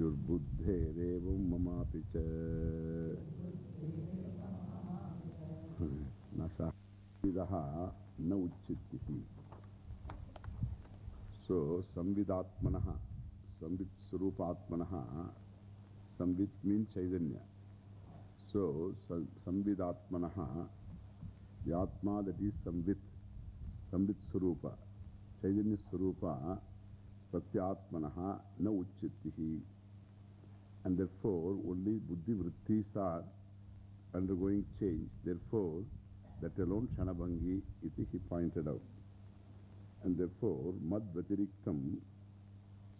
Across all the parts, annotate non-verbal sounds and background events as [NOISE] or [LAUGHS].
ुर्बुद्धेरव ममापि च। न संविदः न उच्चित्तिः सो संविदात्मनः, संवित्स्वरूपात्मनः, संवित् चैतन्य। सो संविदात्मनः, यात्मा दट् ईस् संवित्, संवित्स्वरूप, चैतन्यस्वरूप तस्य आत्मनः न उच्यत्तिः And therefore, only Buddhi Vrittis are undergoing change. Therefore, that alone Shanabhangi, iti he pointed out. And therefore, mad vatiriktam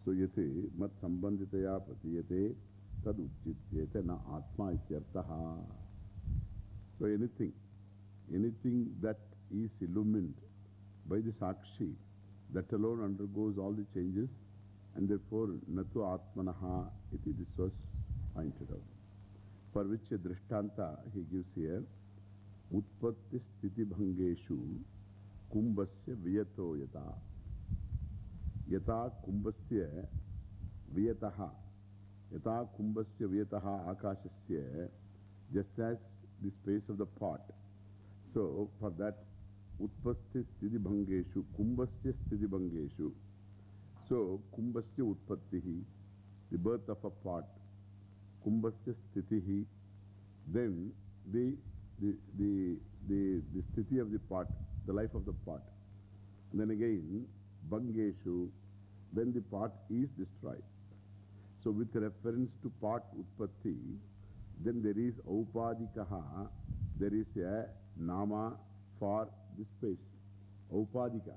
suyate mad sambanditaya patiyate tad uchchityate na atma ityartaha. So anything, anything that is illumined by the Sakshi, that alone undergoes all the changes, and therefore natu atmanaha iti this was pointed out. For which drishtanta he gives here, utpatti sthiti bhangeshu kumbasya viyato yata. Yata kumbasya viyataha. Yata kumbasya viyataha akashasya. Just as the space of the pot. So, for that, utpasti sthiti bhangeshu, kumbasya sthiti bhangeshu. So, kumbasya utpattihi, the birth of a pot. Kumbasya sthitihi, then the, the, the, the, the sthiti of the pot, the life of the pot. And then again, Bangeshu, when the pot is destroyed. So with reference to pot Utpatti, then there is Aupadikaha, there is a Nama for the space. Aupadika,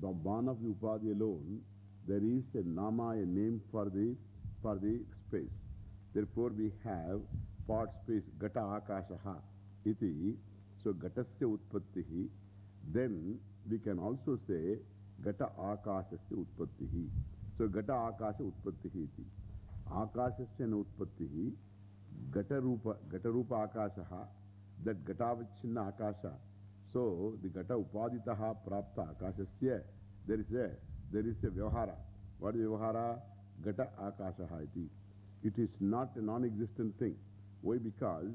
the ban of the Upadi alone, there is a Nama, a name for the, for the space. Therefore we have pot space, Gata Akashaha, iti. So Gatasya Utpattihi. Then we can also say Gata Akashasya Utpattihi. So Gata Akasha Utpattihi iti. Akashasya na Utpattihi. Gata Rupa, Gata Rupa Akashaha. That gata Gatavichinna Akasha. So the Gata Upaditaha Prapta Akashasya. There is a, there is a Vyavahara. What is Vyavahara? Gata Akashaha iti. It is not a non-existent thing. Why? Because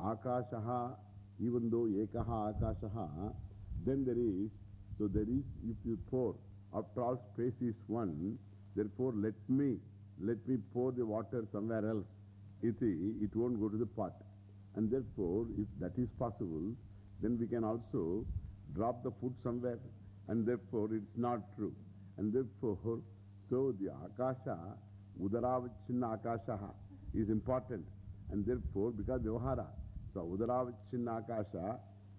Akashaha, even though Ekaha Akashaha, then there is, so there is, if you pour, after all space is one, therefore let me, let me pour the water somewhere else. Iti, it won't go to the pot. And therefore, if that is possible, then we can also drop the food somewhere. And therefore, it's not true. And therefore, so the Akasha, Udaravichinna Akashaha is important. And therefore, because Vyavahara, so Udaravichinna Akasha,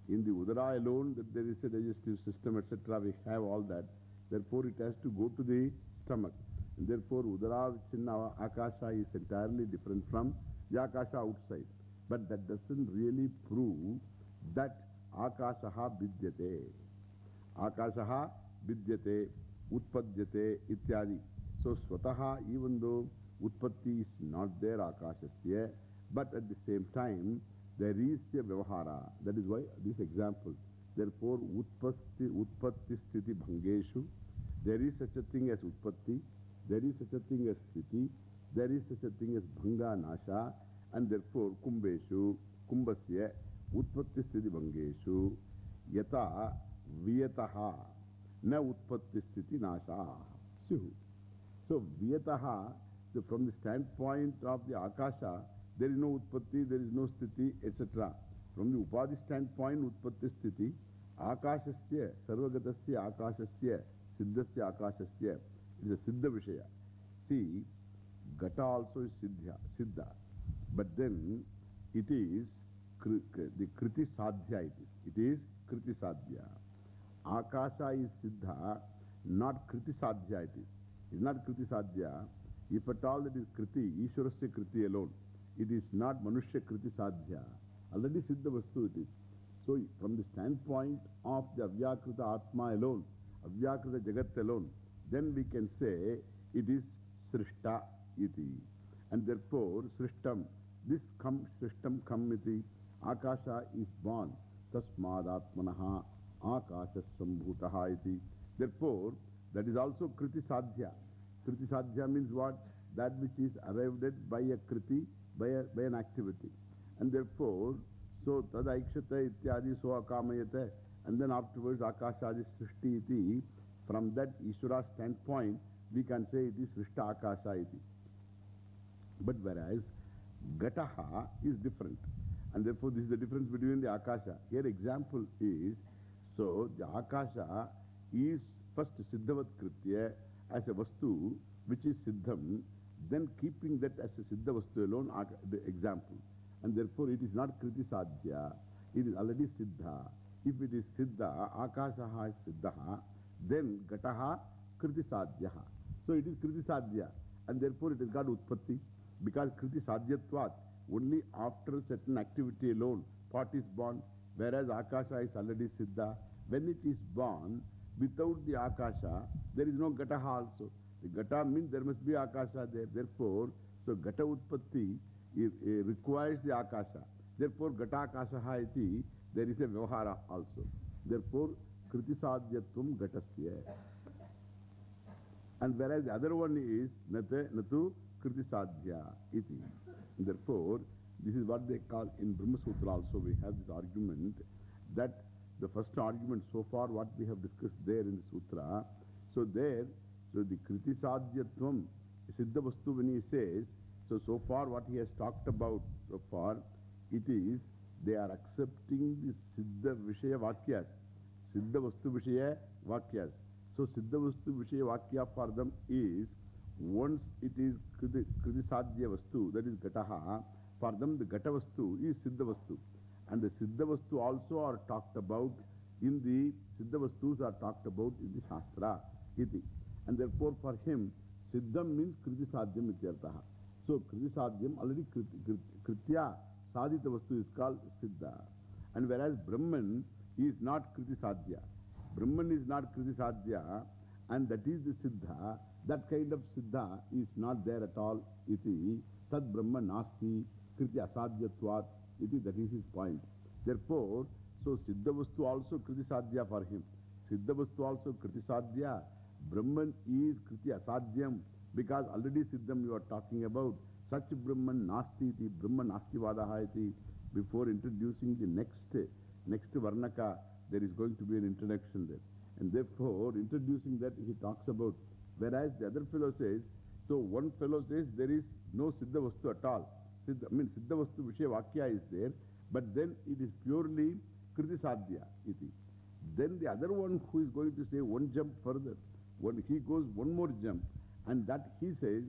in the Udara alone, that there is a digestive system, etc. We have all that. Therefore, it has to go to the stomach. And therefore, Udaravichinna Akasha is entirely different from the Akasha outside. But that doesn't really prove that Akashaha Vidyate. Akashaha Vidyate, Utpadyate, ityadi. So, Swataha, even though Utpatti is not there, Akashasya, but at the same time, there is a Vyavahara. That is why this example. Therefore, Utpasti, Utpatti Sthiti Bhangeshu, there is such a thing as Utpatti, there is such a thing as Sthiti, there is such a thing as Bhanga Nasha, and therefore, Kumbeshu, Kumbasya, Utpatti Sthiti Bhangeshu, Yata Vyataha, Na Utpatti Sthiti Nasha. Suhu. So, Vyataha, so from the standpoint of the Akasha, there is no Utpatti, there is no Sthiti, etc. From the Upadi standpoint, Utpatti Sthiti, Akashasya, Sarvagatasya Akashasya, Siddhasya Akashasya, it is a Siddha Vishaya. See, Gata also is Siddha, Siddha. But then it is the Kriti Sadhya it is. It is Kriti Sadhya. Akasha is Siddha, not Kriti Sadhya it is. It is not Kriti Sadhya. If at all that is Kriti, Ishwarasya Kriti alone, it is not Manushya Kriti Sadhya. Already Siddha Vastu it is. So, from the standpoint of the Avyakrita Atma alone, Avyakrita Jagat alone, then we can say it is Srishta iti. And therefore, Srishtam, this kam, Srishtam kam iti, Akasha is born. Tasmad Atmanaha Akasha Sambhutaha iti. Therefore, that is also Kriti Sadhya. Kriti Sadhya means what? That which is arrived at by a Kriti, by, a, by an activity. And therefore, so Tadaikshata ityadi so akamayate. And then afterwards, Akashadi Srishti iti. From that Ishvara standpoint, we can say it is Srishta Akasha iti. But whereas Gataha is different. And therefore, this is the difference between the Akasha. Here, example is so the Akasha is first Siddhavat Kritya as a Vastu, which is Siddham, then keeping that as a Siddha Vastu alone, the example. And therefore, it is not Kriti Sadhya, it is already Siddha. If it is Siddha, Akashaha is Siddha, then Gataha Kriti Sadhyaha. So it is Kriti Sadhya, and therefore it has got Utpatti. Because Kriti Sadhyatvat, only after certain activity alone, pot is born, whereas Akasha is already Siddha. When it is born, without the Akasha, there is no Gataha also. The Gata means there must be Akasha there. Therefore, so Gata Utpatti it, it requires the Akasha. Therefore, Gata Akashaha iti, there is a Vyavahara also. Therefore, Kriti Sadhyatvam Gatasya. And whereas the other one is Nate, Natu Kriti Sadhya iti. Therefore, this is what they call in Brahma Sutra also we have this argument that the first argument so far what we have discussed there in the Sutra. So there, so the Kriti Sadhyatvam, Siddha Vastu when he says, so so far what he has talked about so far, it is they are accepting the Siddha Vishaya Vakyas. Siddha Vastu Vishaya Vakyas. So Siddha Vastu Vishaya Vakya for them is once it is Kriti, Sadhya Vastu, that is Gataha, for them the Gata Vastu is Siddha Vastu. And the Siddha Vastu also are talked about in the Siddha Vastus are talked about in the Shastra. Iti. And therefore for him, Siddham means Kriti Sadhyam ityartaha. So Kriti Sadhyam already kriti, Kritya Sadhita Vastu is called Siddha. And whereas Brahman is not Kriti Sadhya. Brahman is not Kriti Sadhya and that is the Siddha. That kind of Siddha is not there at all. Iti. Tad Brahma Nasti Kriti Asadhyatvat. Iti. That is his point. Therefore, so Siddha Vastu also Kriti Sadhya for him. Siddha Vastu also Kriti Sadhya. Brahman is Kriti Asadhyam because already Siddham you are talking about. Such Brahman Nasti iti, Brahman Nasti Vadaha. Before introducing the next, next Varnaka, there is going to be an introduction there. And therefore, introducing that, he talks about. Whereas the other fellow says, so one fellow says there is no Siddha Vastu at all. Siddha, I mean, Siddha Vastu Vishaya Vakya is there, but then it is purely Kriti Sadhya. Then the other one who is going to say one jump further, when he goes one more jump, and that he says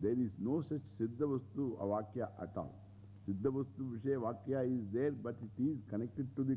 there is no such Siddha Vastu Vakya at all. Siddha Vastu Vishaya Vakya is there, but it is connected to the,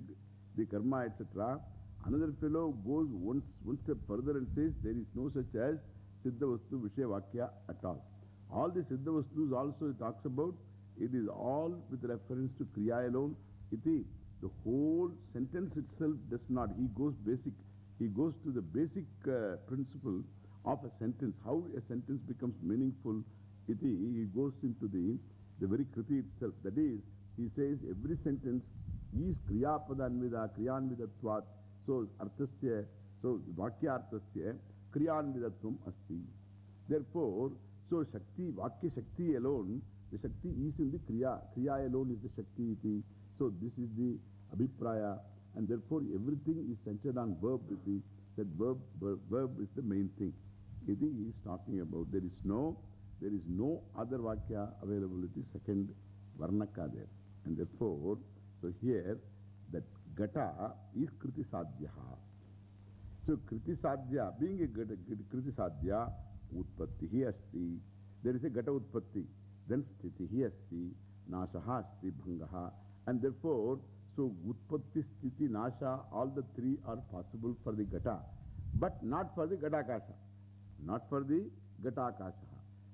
the karma, etc. Another fellow goes one, one step further and says there is no such as Siddha Vastu Vishaya Vakya at all. All the Siddha Vastus also talks about, it is all with reference to Kriya alone. Iti. The whole sentence itself does not. He goes basic. He goes to the basic uh, principle of a sentence. How a sentence becomes meaningful. Iti. He goes into the, the very Kriti itself. That is, he says every sentence is Kriya Padanvida, Kriyanvidatvat. So, Arthasya, so Vakya Arthasya, Kriyanvidatvam Asti. Therefore, so Shakti, Vakya Shakti alone, the Shakti is in the Kriya. Kriya alone is the Shakti iti. So this is the Abhipraya. And therefore everything is centered on verb iti. That verb, verb, verb is the main thing. Iti is talking about. There is no, there is no other Vakya availability, second Varnaka there. And therefore, so here, that Gata is Kriti Sadhyaha. So Kriti Sadhya, being a Kriti Sadhya, Utpattihi asti. There is a Gata Utpatti. Then Sthitihi asti, Nashaha asti, Bhangaha. And therefore, so Utpatti, Sthiti, Nasha, all the three are possible for the Gata. But not for the Gatakasha. Not for the Gatakasha.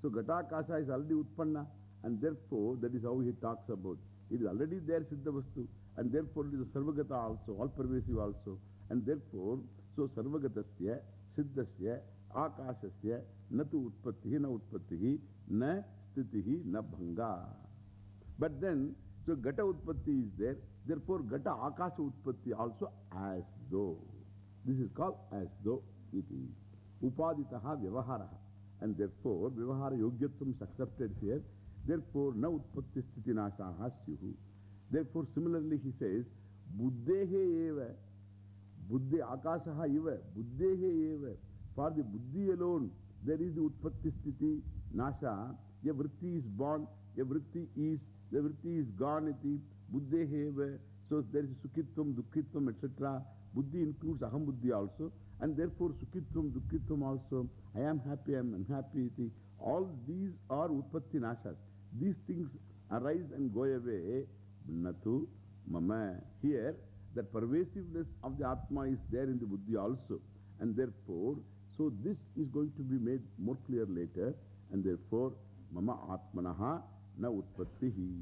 So Gatakasha is already Utpanna and therefore that is how he talks about. It is already there Siddhavastu and therefore it is Sarvagata also, all pervasive also. And therefore, so Sarvagatasya, Siddhasya, Akashasya, Natu Utpattihi, Na Utpattihi, Na Sthitihi, Na Bhanga. But then, so Gata Utpatti is there, therefore Gata Akasha Utpatti also as though. This is called as though iti. Upaditaha Vyavaharaha. And therefore, Vyavahara Yogyatvam is accepted here. Therefore, na utpatti sthiti nashaha syuhu. Therefore, similarly he says, Buddhehe eva, Buddhe akashaha eva, Buddhehe eva. For the Buddhi alone, there is the utpatti sthiti nasha. A vritti is born, a vritti is, the vritti is gone iti, Buddhehe eva. So there is Sukitvam, Dukkitvam, etc. Buddhi includes Aham Buddhi also. And therefore, Sukitvam, Dukkitvam also. I am happy, I am unhappy iti. All these are Utpatti Nashas. These things arise and go away. Natu, Mama. Here, that pervasiveness of the Atma is there in the Buddhi also. And therefore, so this is going to be made more clear later. And therefore, Mama Atmanaha na Utpattihi.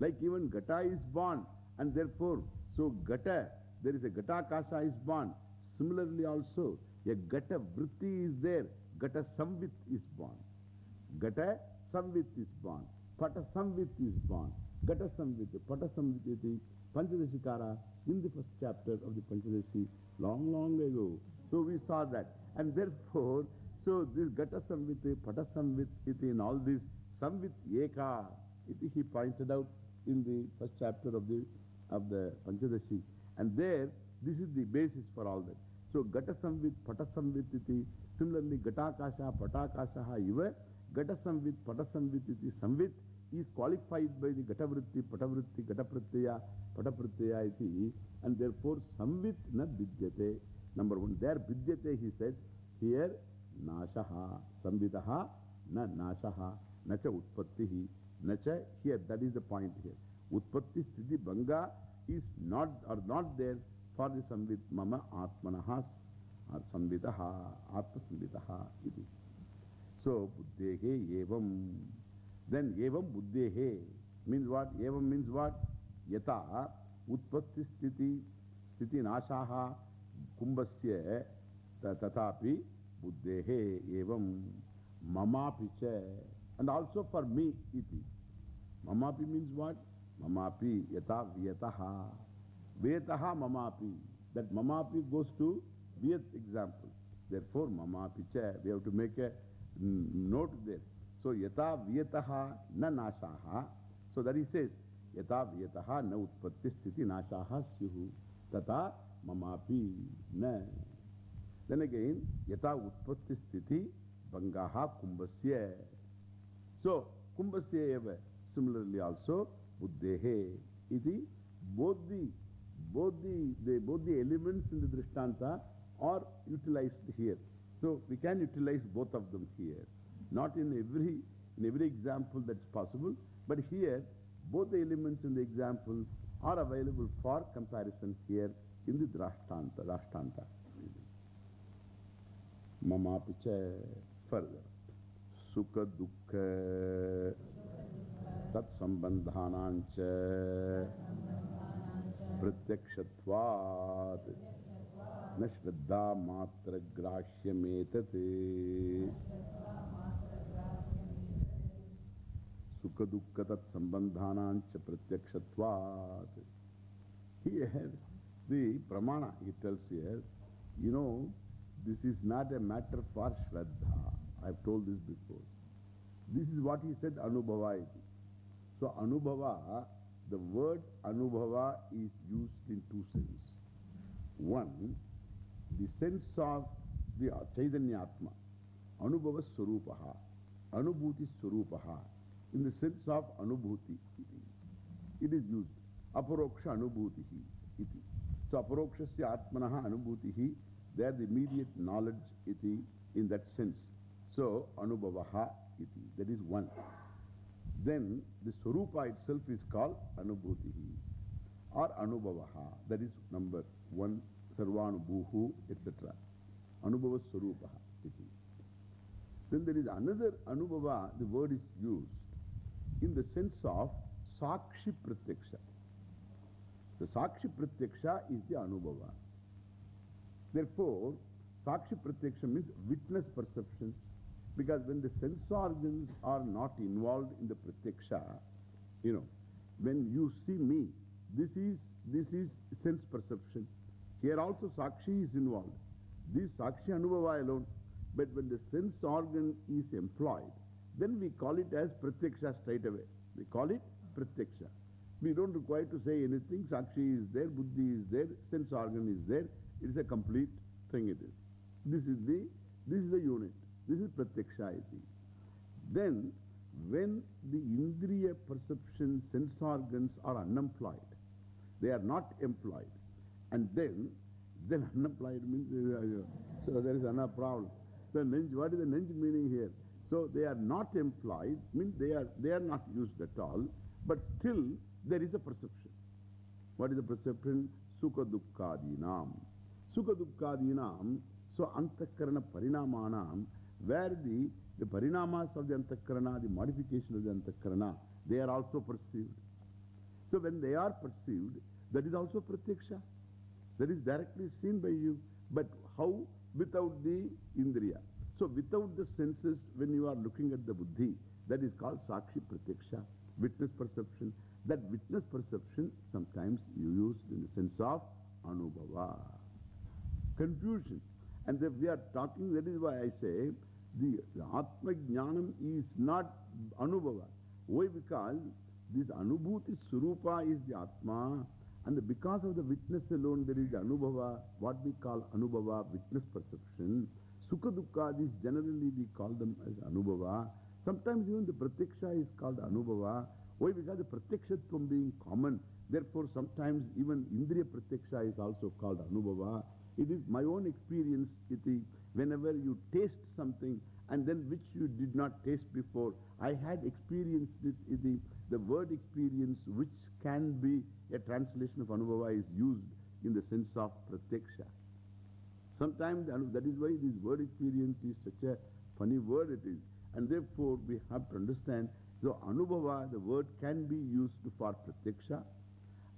Like even Gata is born. And therefore, so Gata, there is a Gata Kasha is born. Similarly also, a Gata Vritti is there. Gata Samvit is born. Gata Samvit is born. Pata Samvit is born. Gata Samvit, Pata Samvit, Panchadashikara in the first chapter of the Panchadashi long, long ago. So we saw that. And therefore, so this Gata Samvit, Pata Samvit, iti, in all this, Samvit Eka, iti he pointed out in the first chapter of the, of the Panchadashi. And there, this is the basis for all that. So Gata Samvit, Pata Samvit, iti, similarly Gatakasha, Patakasha, iva, Gata Samvit, Pata Samvit, iti, Samvit is qualified by the Gata Vritti, Pata Vritti, Gata Pratyaya, Pata Pratyaya, iti, and therefore Samvit na vidyate. Number one, there vidyate, he said, here Nashaha, Samvitaha, na Nashaha, nacha Utpattihi, nacha, here, that is the point here. Utpatti Sthiti Banga is not, or not there for the Samvit Mama Atmanaha, or Samvitaha, Atma Samvitaha, iti. So, Buddhehe evam. Then evam buddhehe means what? Evam means what? Yata utpatti sthiti sthiti nashaha what? Mamapi yata vyataha. Vyataha mamapi. That mamapi goes to vyat example. Therefore, mamapi cha. We have to make a note there. So, yata vyataha na nashaha. So, that he says, yata vyataha na utpatti sthiti nashaha syuhu. Tata mamapi na. Then again, yata utpatti sthiti bangaha kumbasya. So, kumbasya eva. Similarly also, buddhehe iti both the, both the, the, both the elements in the drishtanta are utilized here. So, we can utilize both of them here. Not in every, in every example that's possible, but here both the elements in the example are available for comparison here in the Drashtanta, Rashtanta. Mama Picha further. Sukha Dukha Tat Sambandhanancha Pratyakshatvat Nashraddha Matra Grashya Metate Sukha Dukha Tat Sambandhanancha Pratyakshatvat Here the Pramana, he tells here, you know, this is not a matter for Shraddha. I have told this before. This is what he said, Anubhava. So, Anubhava, the word Anubhava is used in two senses. One, the sense of the Chaitanya Atma, Anubhava Swarupaha, Anubhuti Swarupaha, in the sense of Anubhuti. It is used. Aparoksha Anubhuti. Iti. So, Aparokshasya Atmanaha Anubhutihi, they are the immediate knowledge iti, in that sense. So, Anubhavaha iti. That is one. Then the Swarupa itself is called Anubhutihi or Anubhavaha. That is number one, Sarvanubhuhu, etc. Anubhava Swarupaha iti. Then there is another Anubhava, the word is used in the sense of Sakshi Pratyaksha. The Sakshi Pratyaksha is the Anubhava. Therefore, Sakshi Pratyaksha means witness perception. Because when the sense organs are not involved in the Pratyaksha, you know, when you see me, this is, this is sense perception. Here also Sakshi is involved. This Sakshi Anubhava alone. But when the sense organ is employed, then we call it as Pratyaksha straight away. We call it Pratyaksha. We don't require to say anything. Sakshi is there, Buddhi is there, sense organ is there. It is a complete thing it is. This is the, this is the unit. This is Pratyaksha, I think. Then, when the Indriya perception sense organs are unemployed, they are not employed, and then, then [LAUGHS] unemployed means, uh, uh, so there is another problem. The ninj, what is the ninj meaning here? So they are not employed, means they are, they are not used at all, but still there is a perception. What is the perception? Sukha dukkadinam. Sukha dukkadinam, so antakarana parinamanam, where the, the parinamas of the antakarana, the modification of the antakarana, they are also perceived. So when they are perceived, that is also pratyaksha. That is directly seen by you. But how? Without the indriya. So without the senses, when you are looking at the buddhi, that is called sakshi pratyaksha, witness perception. That witness perception sometimes you use in the sense of anubhava. Confusion. And if we are talking, that is why I say the, Atma Jnanam is not Anubhava. Why? Because this Anubhuti Surupa is the Atma, and because of the witness alone, there is the Anubhava, what we call Anubhava, witness perception. Sukha Dukkadis, generally we call them as Anubhava. Sometimes even the Pratyaksha is called Anubhava. Why? Because the Pratyakshatvam being common. Therefore, sometimes even Indriya Pratyaksha is also called Anubhava. It is my own experience, iti, whenever you taste something and then which you did not taste before, I had experienced it, iti, the word experience which can be a translation of Anubhava is used in the sense of Pratyaksha. Sometimes that is why this word experience is such a funny word it is. And therefore we have to understand, so Anubhava, the word can be used for Pratyaksha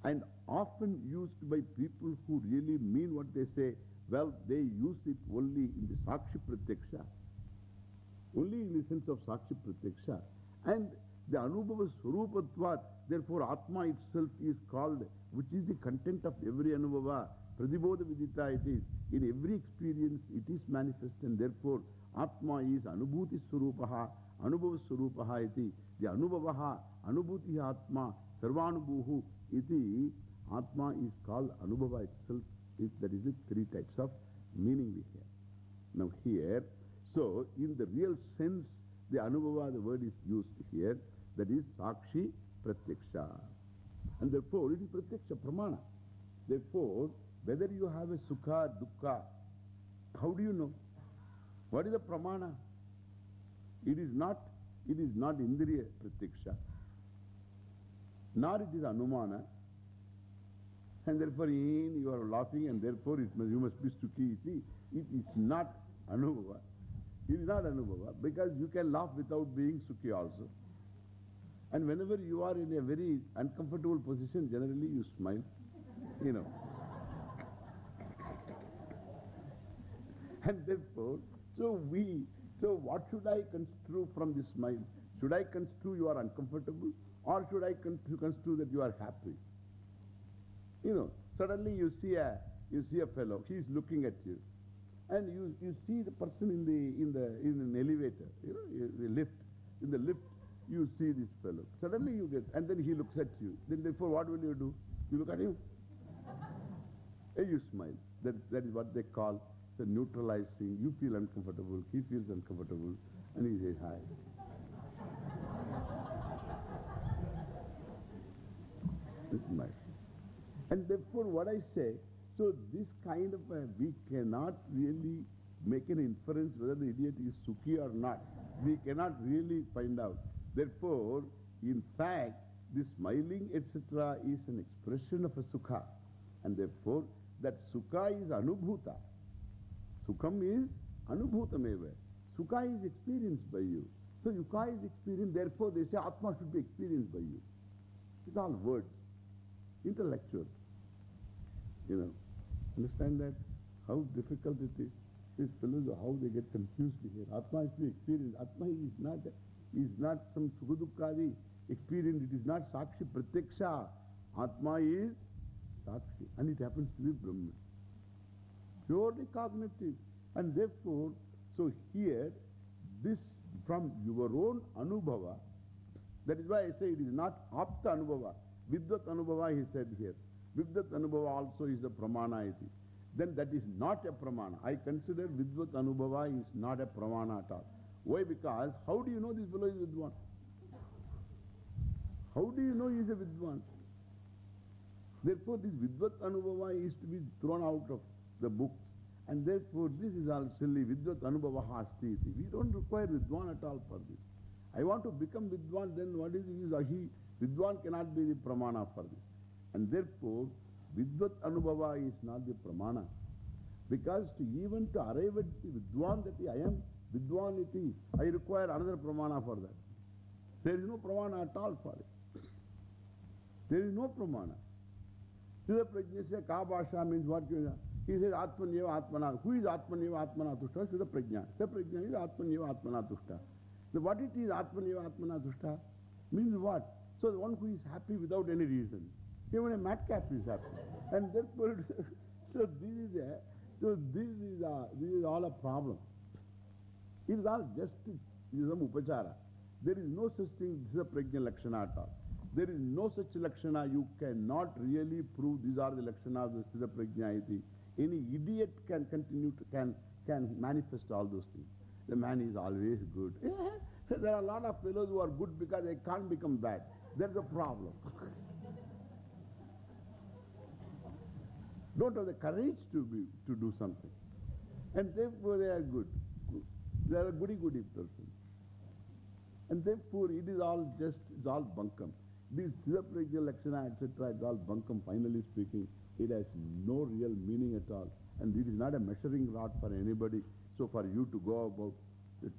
and often used by people who really mean what they say. Well, they use it only in the Sakshi Pratyaksha. Only in the sense of Sakshi Pratyaksha. And the Anubhava Surupatvat, therefore Atma itself is called, which is the content of every Anubhava. Pradibodha Vidita it is. In every experience it is manifest and therefore Atma is Anubhuti Surupaha, Anubhava Surupaha iti. The Anubhavaha, Anubhuti Atma, Sarvanubuhu iti. Atma is called Anubhava itself. Is, that is the three types of meaning we have. Now here, so in the real sense, the Anubhava, the word is used here. That is Sakshi Pratyaksha. And therefore it is Pratyaksha Pramana. Therefore, whether you have a Sukha, Dukkha, how do you know? What is the Pramana? It is not, it is not Indriya Pratyaksha, nor it is Anumana. And therefore, in you are laughing and therefore it must, you must be Sukhi. See, it is not Anubhava. It is not Anubhava because you can laugh without being Sukhi also. And whenever you are in a very uncomfortable position, generally you smile, you know. [LAUGHS] And therefore, so we, so what should I construe from this smile? Should I construe you are uncomfortable or should I construe that you are happy? You know, suddenly you see a, you see a fellow, he is looking at you. And you, you see the person in the, in the, in an elevator, you know, the lift, in the lift, you see this fellow. Suddenly you get, and then he looks at you. Then therefore what will you do? You look at him. [LAUGHS] And you smile. That, that is what they call the neutralizing. You feel uncomfortable, he feels uncomfortable, and he says hi. This is my. And therefore what I say, so this kind of a, we cannot really make an inference whether the idiot is Sukhi or not. We cannot really find out. Therefore, in fact, this smiling, etc., is an expression of a Sukha. And therefore, that Sukha is Anubhuta. Sukham is Anubhutameva. Sukha is experienced by you. So Yuka is experienced, therefore they say Atma should be experienced by you. It's all words, intellectual. You know, understand that? How difficult it is. These fellows, how they get confused here. Atma is to be experienced. Atma is not, is not some Sukhadukkadi experience. It is not Sakshi Pratyaksha. Atma is Sakshi. And it happens to be Brahman. Purely cognitive. And therefore, so here, this from your own Anubhava, that is why I say it is not Apta Anubhava. Vidvat Anubhava he said here. Vidvat Anubhava also is a Pramana iti. Then that is not a Pramana. I consider Vidvat Anubhava is not a Pramana at all. Why? Because how do you know this fellow is Vidwan? How do you know he is a Vidwan? Therefore, this Vidvat Anubhava is to be thrown out of the books. And therefore, this is all silly. Vidvat Anubhava Hasti. iti. We don't require Vidwan at all for this. I want to become Vidwan, then what is use? Uh, Ahi, Vidwan cannot be the Pramana for this. And therefore, Vidvat Anubhava is not the Pramana. Because to even to arrive at the Vidwan that I am Vidwan iti, I require another Pramana for that. There is no Pramana at all for it. There is no Pramana. Siddha Prajna say Kabhasha means what? Upachara. There is no such thing, this is a prajna lakshana at all. There is no such lakshana, you cannot really prove these are the lakshanas of Siddha Prajna iti. Any idiot can continue to, can, can manifest all those things. The man is always good. [LAUGHS] there are a lot of fellows who are good because they can't become bad. There's a problem. [LAUGHS] Don't have the courage to, be, to do something. And therefore they are good. They are a goody goody person. And therefore it is all just, it's all bunkum. This Siddhaprajna Lakshana, etc., it's all bunkum, finally speaking. It has no real meaning at all. And it is not a measuring rod for anybody. So for you to go about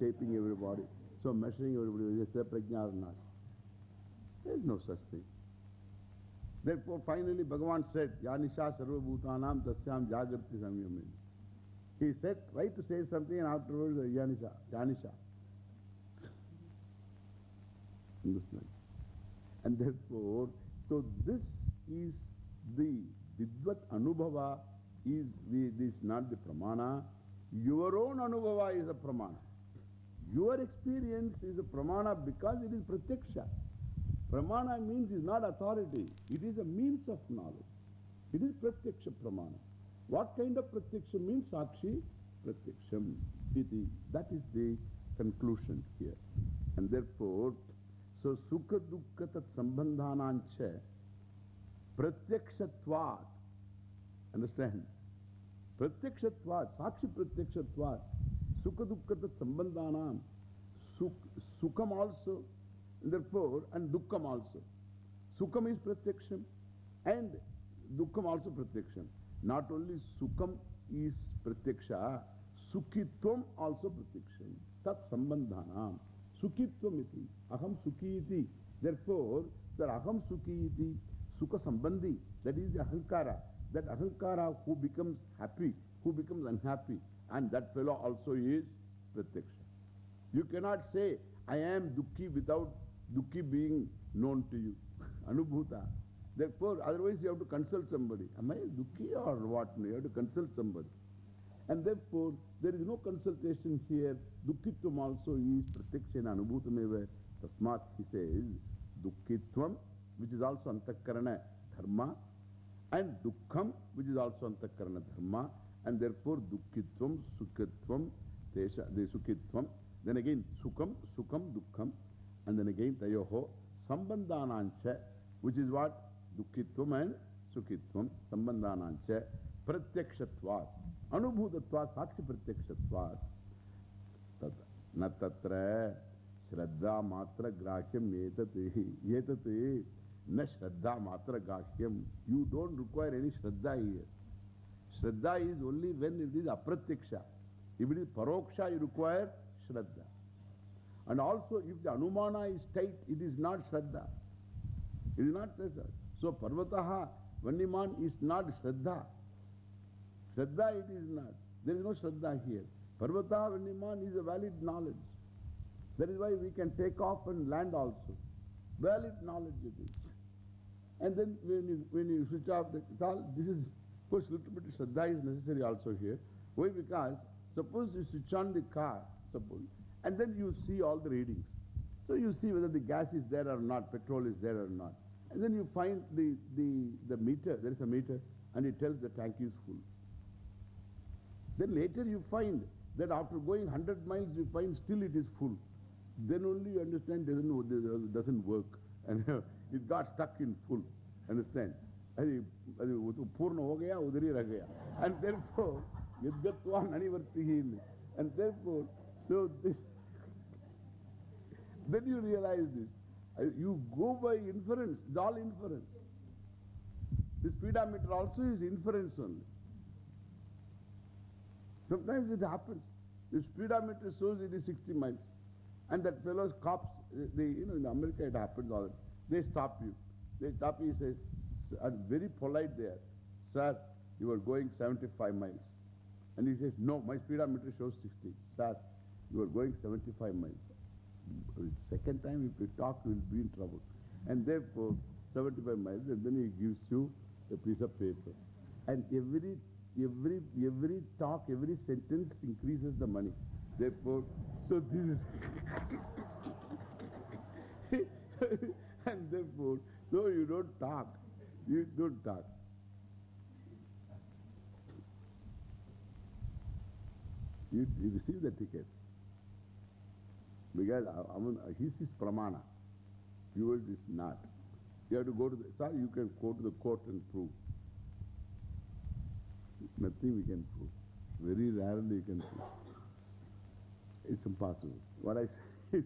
taping everybody, so measuring everybody, is Siddhaprajna or not? There is no such thing. Therefore, finally, Bhagavan said, Yanisha sarva bhutanam tasyam jagrati samyamini. He said, try to say something and afterwards, Yanisha, Yanisha. Understand? And therefore, so this is the Vidvat Anubhava is this not the Pramana. Your own Anubhava is a Pramana. Your experience is a Pramana because it is Pratyaksha. Pramana means is not authority. It is a means of knowledge. It is Pratyaksha Pramana. What kind of Pratyaksha means? Sakshi Pratyaksham. Iti. That is the conclusion here. And therefore, so Sukha Dukkha Tat Sambandhanancha Pratyakshatvat. Understand? Pratyakshatvat, Sakshi Pratyakshatvat, Sukha Dukkha Tat Sambandhanam, Sukham also. Therefore, and Dukkham also. Sukham is Pratyaksham and Dukkham also Pratyaksham. Not only Sukham is Pratyaksha, Sukhitvam also Pratyaksham. Tat Sambandhanam. Sukhitvam iti. Aham Sukhi iti. Therefore, the Aham Sukhi iti, Sukha Sambandhi, that is the Ahankara. That Ahankara who becomes happy, who becomes unhappy, and that fellow also is Pratyaksha. You cannot say, I am Dukhi without Dukhi being known to you. [LAUGHS] Anubhuta. Therefore, otherwise you have to consult somebody. Am I Dukhi or what? You have to consult somebody. And therefore, there is no consultation here. Dukkitvam also is and Anubhutameva. Tasmat, he says, Dukkitvam, which is also Antakarana Dharma, and Dukkham, which is also Antakarana Dharma, and therefore Dukkitvam, Sukhitvam, Tesha, the Sukhitvam. Then again, Sukham, Sukham, Dukkham. And then again, Tayoho, Sambandhanancha, which is what? Dukkitvam and Sukhitvam, Sambandhanancha, Pratyakshatvat, Anubhutatvat, Sakshi Pratyakshatvat. Natatra, Shraddha Matra Grahyam Etati, Etati, Na Shraddha Matra Grahyam. You don't require any Shraddha here. Shraddha is only when it is Apratyaksha. If it is Paroksha, you require Shraddha. And also, if the Anumana is tight, it is not Shraddha. It is not Shraddha. So, Parvataha, Vanniman is not Shraddha. Shraddha it is not. There is no Shraddha here. Parvataha, Vanniman is a valid knowledge. That is why we can take off and land also. Valid knowledge it is. And then when you, when you switch off the, all, this is, of course, little bit of Shraddha is necessary also here. Why? Because suppose you switch on the car, suppose, and then you see all the readings. So you see whether the gas is there or not, petrol is there or not. And then you find the, the, the meter, there is a meter, and it tells the tank is full. Then later you find that after going 100 miles, you find still it is full. Then only you understand doesn't, doesn't work. And [LAUGHS] it got stuck in full. Understand? And Purna ho gaya, udari rah gaya. And therefore, Yadgatva Nanivartihin. And therefore, so this, then you realize this. You go by inference, it's all inference. The speedometer also is inference only. Sometimes it happens. The speedometer shows it is 60 miles. And that fellow's cops, you know, in America it happens all. They stop you. They stop you, he says, and very polite there. Sir, you are going 75 miles. And he says, no, my speedometer shows 60. Sir, you are going 75 miles. Mm, uh, second time if you talk, you will be in trouble. And therefore, 75 miles, and then he gives you a piece of paper. And every, every, every talk, every sentence increases the money. Therefore, so this is. [LAUGHS] [LAUGHS] and therefore, so you don't talk. You don't talk. You, you receive the ticket. Because uh, I mean, uh, his is pramana. Yours is not. You have to go to the, sorry, you can go to the court and prove. Nothing we can prove. Very rarely you can prove. It's impossible. What I [LAUGHS] say,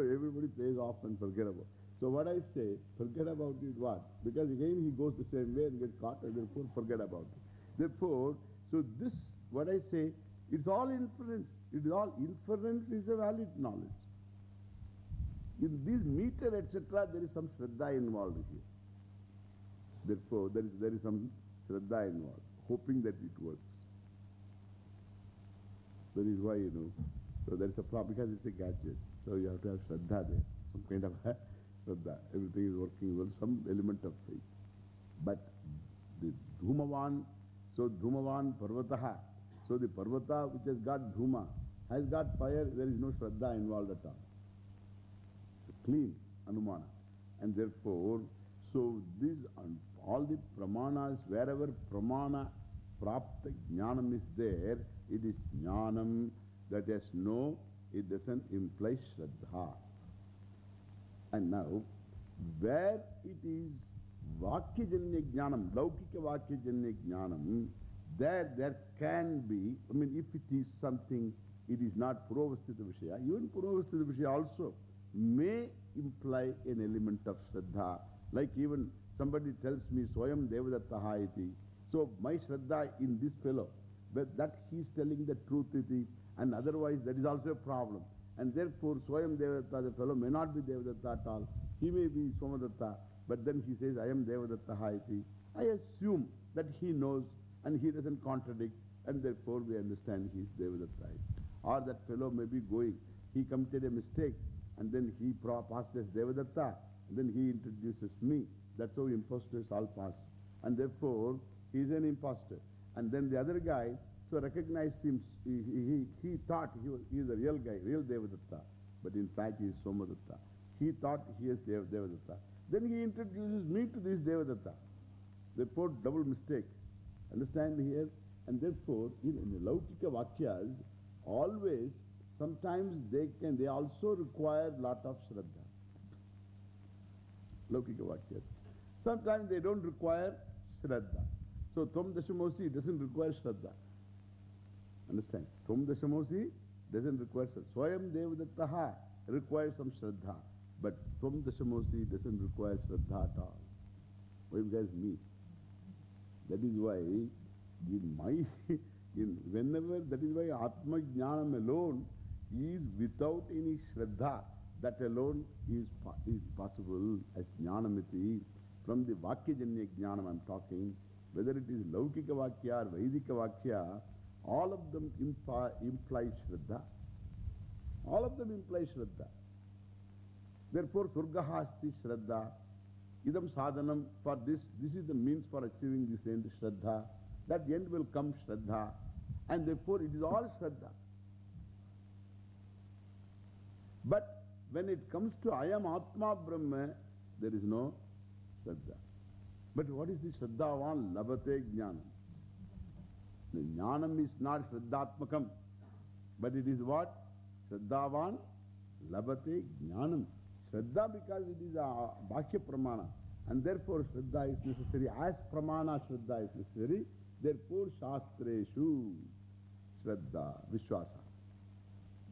everybody plays off and forget about. So what I say, forget about it what? Because again he goes the same way and gets caught and therefore forget about it. Therefore, so this, what I say, it's all inference. It is all inference is a valid knowledge. In this meter, etc., there is some Shraddha involved here. Therefore, there is, there is some Shraddha involved, hoping that it works. That is why, you know, so there is a problem because it's a gadget. So you have to have Shraddha there, some kind of Shraddha. Everything is working well, some element of faith. But the Dhumavan, so Dhumavan Parvataha, so the Parvata which has got Dhuma, has got fire, there is no Shraddha involved at all. It's clean, Anumana. And therefore, so these, all the Pramanas, wherever Pramana, Prapta Jnanam is there, it is Jnanam that has no, it doesn't imply Shraddha. And now, where it is Vakyajanya Jnanam, Laukika Vakyajanya Jnanam, there, there can be, I mean, if it is something, it is not Puravastita Vishaya, even Puravastita Vishaya also may imply an element of Shraddha. Like even somebody tells me, Swayam Devadattaha iti. So my Shraddha in this fellow, but that he is telling the truth and otherwise that is also a problem. And therefore, Swayam Devadatta, the fellow may not be Devadatta at all. He may be Swamadatta, but then he says, I am Devadattaha iti. I assume that he knows and he doesn't contradict, and therefore we understand he is Devadatta. Or that fellow may be going, he committed a mistake, and then he passed as Devadatta, and then he introduces me. That's how impostors all pass. And therefore, he is an impostor. And then the other guy, so recognized him, he, he, he thought he, was, he is a real guy, real Devadatta. But in fact, he is Somadatta. He thought he is Dev, Devadatta. Then he introduces me to this Devadatta. Therefore, double mistake. Understand here? And therefore, in, in the Laukika Vakyas, always, sometimes they can, they also require lot of Shraddha. Laukika Vakyas. Sometimes they don't require Shraddha. So, Tvam Dashamosi doesn't require Shraddha. Understand? Tvam Dashamosi doesn't require. Swayam Devadattaha requires some Shraddha. But Tvam Dashamosi doesn't require Shraddha at all. Why you guys meet? That is why, in my, in whenever, that is why Atma Jnanam alone is without any Shraddha. That alone is, is possible as Jnanamiti. From the Vakyajanya Jnanam I'm talking, whether it is Laukika Vakya or Vaidika Vakya, all of them imply, imply Shraddha. All of them imply Shraddha. Therefore, Surgaha asti Shraddha. Idam sadhanam for this, this is the means for achieving this end, Shraddha. That end will come Shraddha. And therefore, it is all Shraddha. But when it comes to I am Atma Brahma, there is no Shraddha. But what is the Shraddhavan? Labate Jnanam. The Jnanam is not Shraddhatmakam, but it is what? Shraddhavan Labate Jnanam. Shraddha because it is a Bhakya Pramana. And therefore Shraddha is necessary. As Pramana Shraddha is necessary, therefore Shastreshu Shraddha Vishwasa.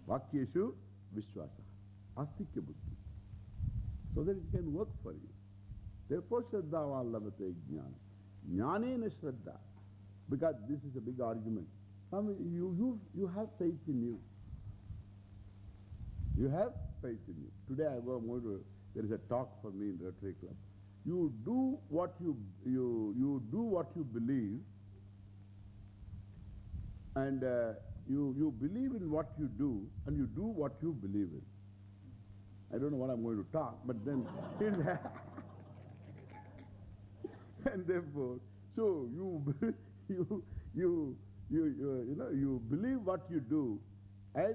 Vakyeshu Vishwasa. Astikya Buddhi. So that it can work for you. Therefore Shraddha Vallavate Jnana. Jnanena Shraddha. Because this is a big argument. I mean, you, you, you have faith in you. You have faith in you. Today I go going to, there is a talk for me in Rotary Club. You do what you, you, you do what you believe and uh, you, you believe in what you do and you do what you believe in. I don't know what I'm going to talk, but then, [LAUGHS] [LAUGHS] and therefore, so you, [LAUGHS] [LAUGHS] you, you, you, you, you know, you believe what you do and